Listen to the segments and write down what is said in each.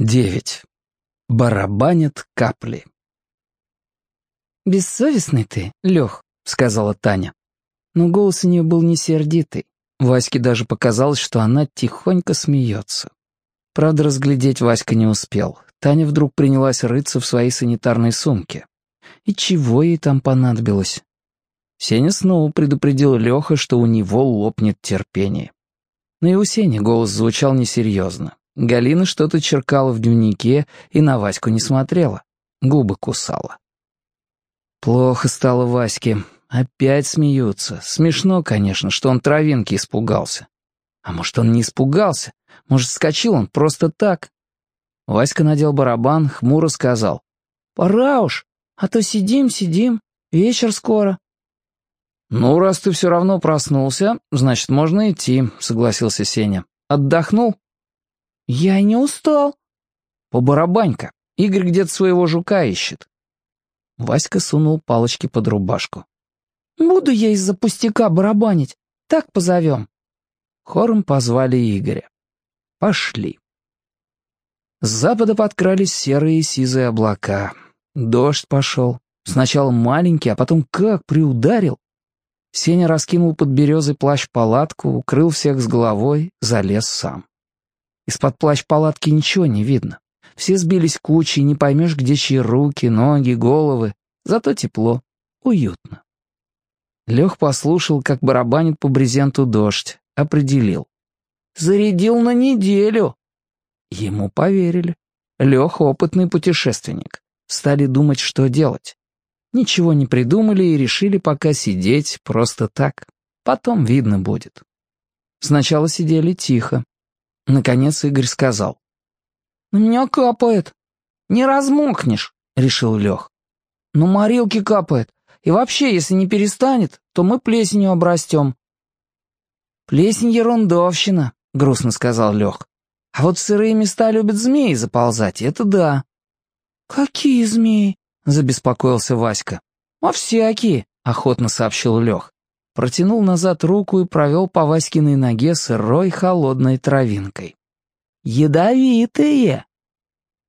Девять. Барабанят капли. «Бессовестный ты, Лех», — сказала Таня. Но голос у нее был не сердитый. Ваське даже показалось, что она тихонько смеется. Правда, разглядеть Васька не успел. Таня вдруг принялась рыться в своей санитарной сумке. И чего ей там понадобилось? Сеня снова предупредил Леха, что у него лопнет терпение. Но и у Сени голос звучал несерьезно. Галина что-то черкала в дневнике и на Ваську не смотрела. Губы кусала. Плохо стало Ваське. Опять смеются. Смешно, конечно, что он травинки испугался. А может, он не испугался? Может, скочил он просто так? Васька надел барабан, хмуро сказал. «Пора уж, а то сидим, сидим, вечер скоро». «Ну, раз ты все равно проснулся, значит, можно идти», — согласился Сеня. «Отдохнул?» «Я не устал». «Побарабанька. Игорь где-то своего жука ищет». Васька сунул палочки под рубашку. «Буду я из-за пустяка барабанить. Так позовем». Хором позвали Игоря. Пошли. С запада подкрались серые сизые облака. Дождь пошел. Сначала маленький, а потом как приударил. Сеня раскинул под березой плащ-палатку, укрыл всех с головой, залез сам. Из-под плащ-палатки ничего не видно. Все сбились кучей, не поймешь, где чьи руки, ноги, головы. Зато тепло, уютно. Лех послушал, как барабанит по брезенту дождь, определил. «Зарядил на неделю!» Ему поверили. Лех — опытный путешественник. Стали думать, что делать. Ничего не придумали и решили пока сидеть просто так. Потом видно будет. Сначала сидели тихо, Наконец Игорь сказал. «На меня капает. Не размокнешь», — решил Лех. «Но морилки капает. И вообще, если не перестанет, то мы плесенью обрастем». «Плесень ерундовщина», — грустно сказал Лех. «А вот в сырые места любят змеи заползать, это да». «Какие змеи?» — забеспокоился Васька. «А всякие», — охотно сообщил Лех протянул назад руку и провел по Васькиной ноге сырой холодной травинкой. «Ядовитые!»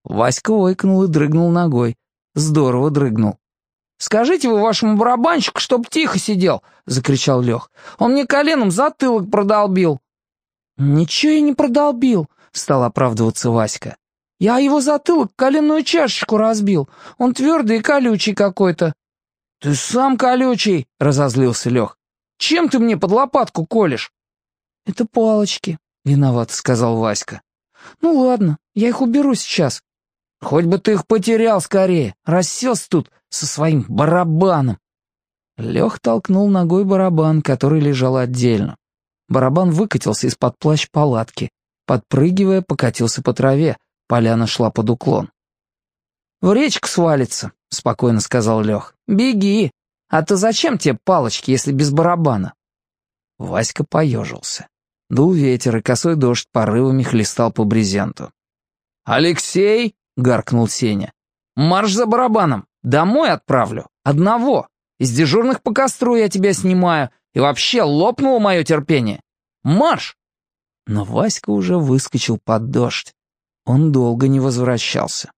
Васька ойкнул и дрыгнул ногой. Здорово дрыгнул. «Скажите вы вашему барабанщику, чтоб тихо сидел!» — закричал Лех. «Он мне коленом затылок продолбил!» «Ничего я не продолбил!» — стал оправдываться Васька. «Я его затылок коленную чашечку разбил. Он твердый и колючий какой-то». «Ты сам колючий!» — разозлился Лех. Чем ты мне под лопатку колешь?» «Это палочки», — виноват, сказал Васька. «Ну ладно, я их уберу сейчас». «Хоть бы ты их потерял скорее, расселся тут со своим барабаном». Лех толкнул ногой барабан, который лежал отдельно. Барабан выкатился из-под плащ палатки. Подпрыгивая, покатился по траве. Поляна шла под уклон. «В речку свалится», — спокойно сказал Лех. «Беги, а то зачем тебе палочки, если без барабана?» Васька поежился. Дул ветер, и косой дождь порывами хлестал по брезенту. «Алексей!» — гаркнул Сеня. «Марш за барабаном! Домой отправлю! Одного! Из дежурных по костру я тебя снимаю, и вообще лопнуло мое терпение! Марш!» Но Васька уже выскочил под дождь. Он долго не возвращался.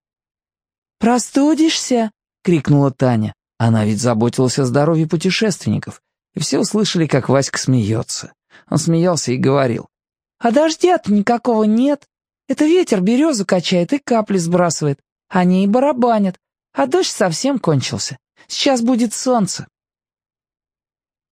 «Простудишься?» — крикнула Таня. Она ведь заботилась о здоровье путешественников, и все услышали, как Васька смеется. Он смеялся и говорил. «А дождя-то никакого нет. Это ветер березу качает и капли сбрасывает. Они и барабанят. А дождь совсем кончился. Сейчас будет солнце.